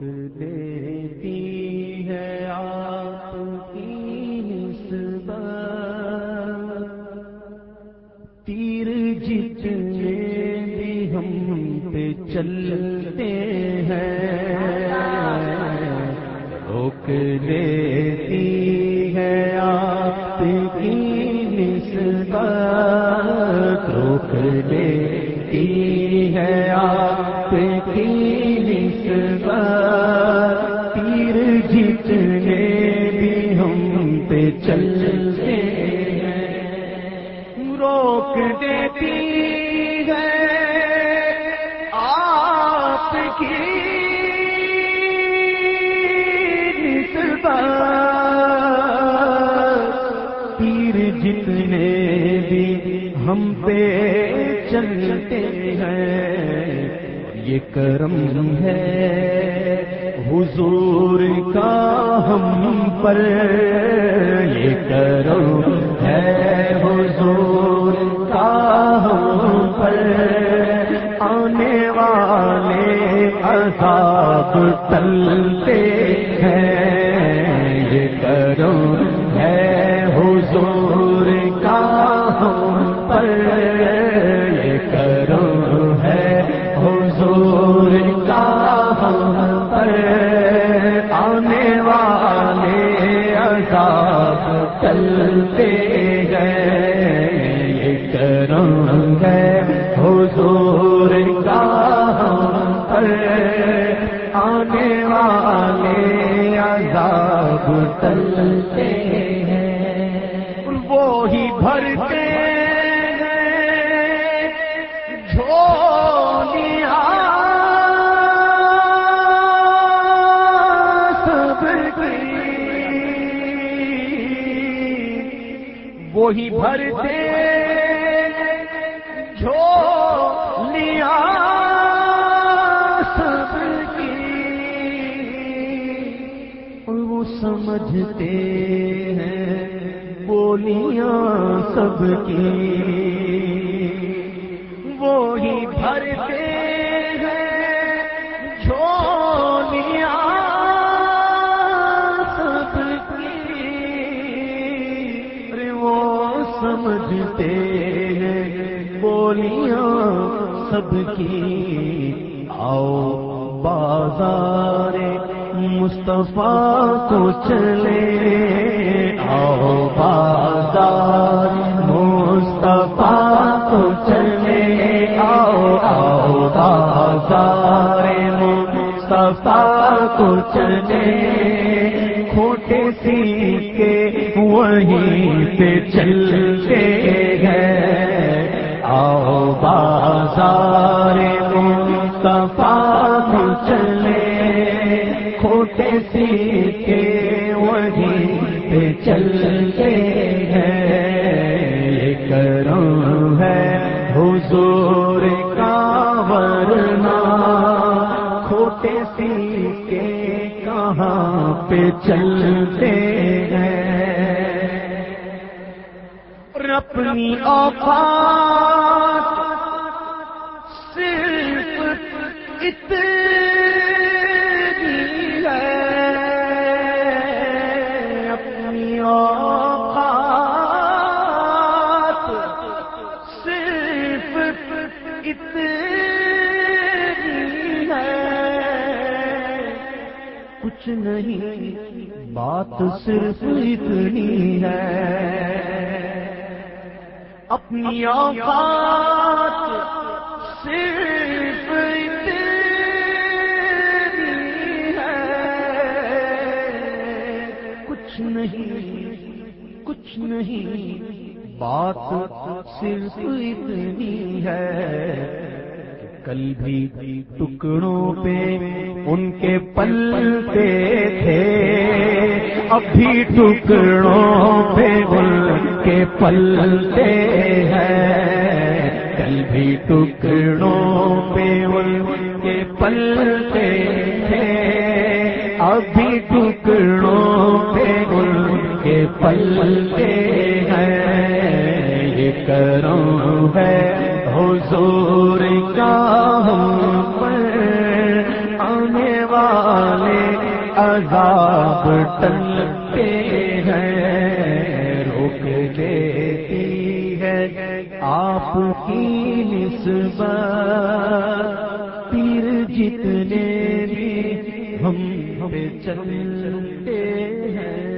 روک کی تیر جتنے بھی ہم پہ چلتے ہیں، یہ کرم ہے۔ حضور کا ہم پر یہ کرم ہے۔ حضور کا ہم پر وطن عذاب ہیں۔ وہی بھرتے ہیں۔ جھولیاں سب کی وہی بھرتے جھولیاں سمجھتے ہیں۔ بولیاں سب کی وہی بھرتے ہیں۔ جھولیاں سب کی وہ سمجھتے ہیں۔ بولیاں سب کی آؤ بازار مصطفیٰ کو چلے۔ آؤ بازار، مصطفیٰ کو چلے۔ آؤ آؤ بازار، مصطفیٰ کو چلے۔ کھوٹے سی کے وہیں پہ چلتے کے وہیں پہ چلتے ہیں۔ یہ کرم ہے حضور کا، ورنہ کھوٹے سی کے کہاں پہ چلتے ہیں۔ اپنی اوقات صرف اتنی کچھ نہیں، بات صرف اتنی ہے۔ اپنی اوقات صرف اتنی ہے۔ کچھ نہیں کچھ نہیں، بات صرف اتنی ہے کل بھی ٹکڑوں پہ ان کے پلتے تھے۔ اب بھی ٹکڑوں پہ ان کے پلتے ہیں۔ کل بھی ٹکڑوں پہ ان کے پلتے تھے۔ اب بھی ٹکڑوں پہ ان کے پلتے ہیں۔ یہ کرم ہے۔ عذاب ٹلتے ہیں روک دیتی ہے آپ کی نسبت۔ پیر جتنے بھی ہم پہ چلتے ہیں۔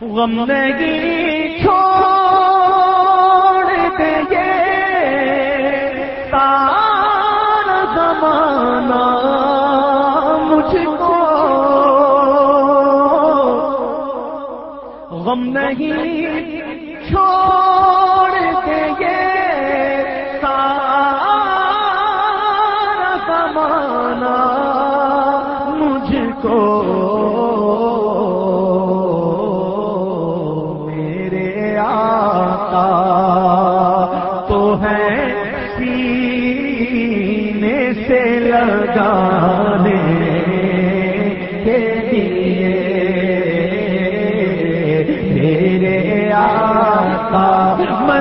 غم نہیں غم نہیں چھوڑ دے سارا زمانہ مجھ کو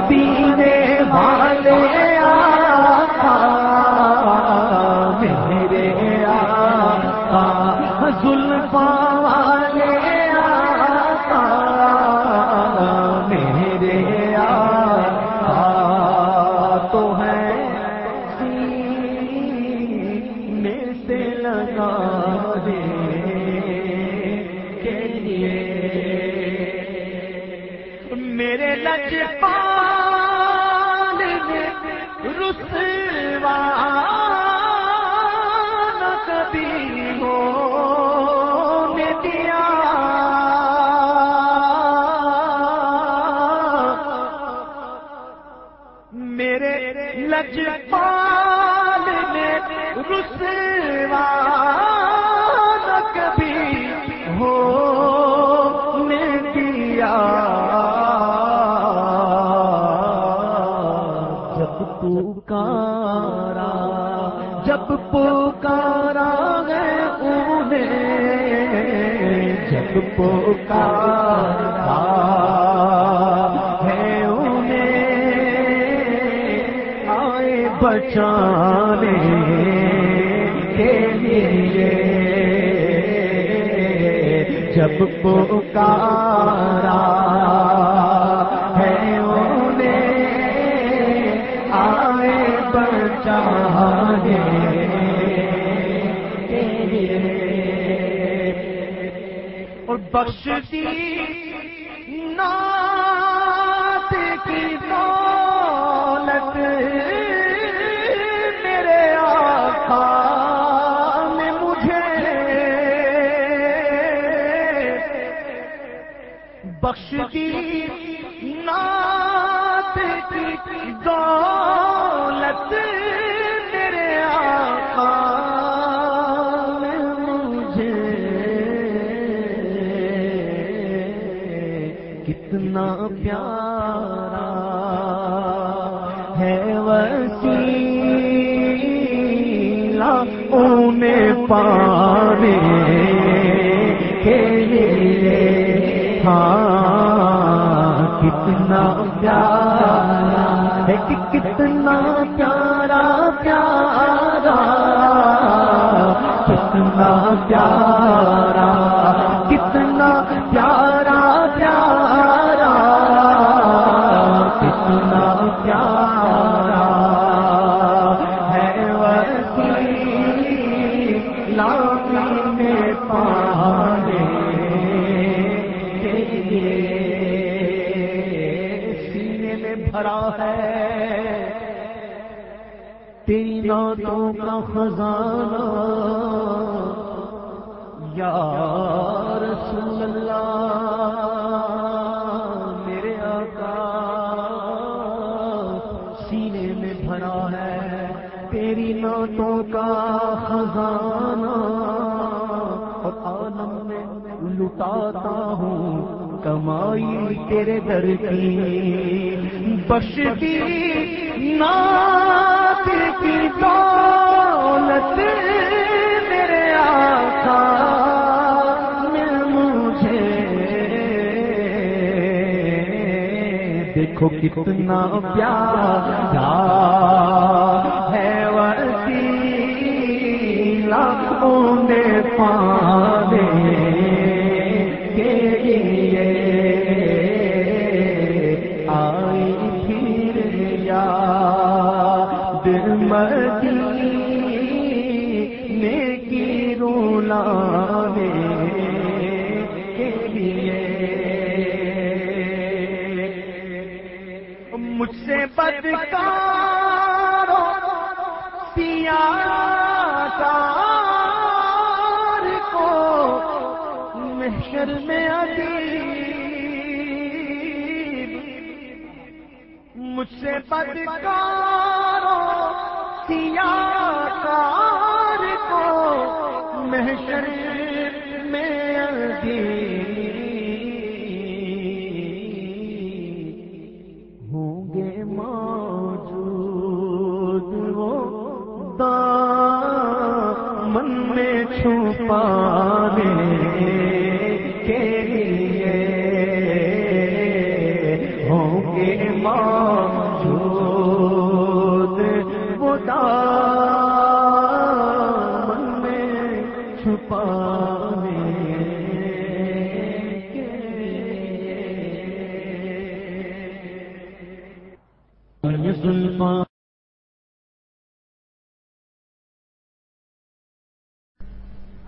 مدینے والے میرے آقا زلفا والے آقا میرے آقا تو ہے سینے سے لگا۔ لج پال نے رسوا نہ کبھی ہو دیا جب پکارا جب پکارا ہے انہیں، جب پکارا بچانے کے لیے۔ جب پکارا ہے انہیں آئے بچانے کے لیے۔ اور بخش دی بخش دی نات کی دولت میرے آقا نے مجھے۔ کتنا پیارا ہے وسیلہ انہیں پانے کے لیے ہاں کتنا پیارا ہے کہ کتنا پیارا پیارا کتنا پیارا۔ نعتوں کا خزانہ۔ یا رسول اللہ، میرے آقا، سینے میں بھرا ہے تیری نعتوں کا خزانہ۔ اور عالم میں لٹاتا ہوں کمائی تیرے در کی۔ بخش دی نات کی دولت میرے آقا میں مجھے۔ دیکھو کتنا پیارا ہے وسیع انہیں پانے کے لیے محشر میں ادیب مجھ سے بدکارو پیا کار کو محشر میں ادیب ہوں گے موجود وہ دامن میں چھپانے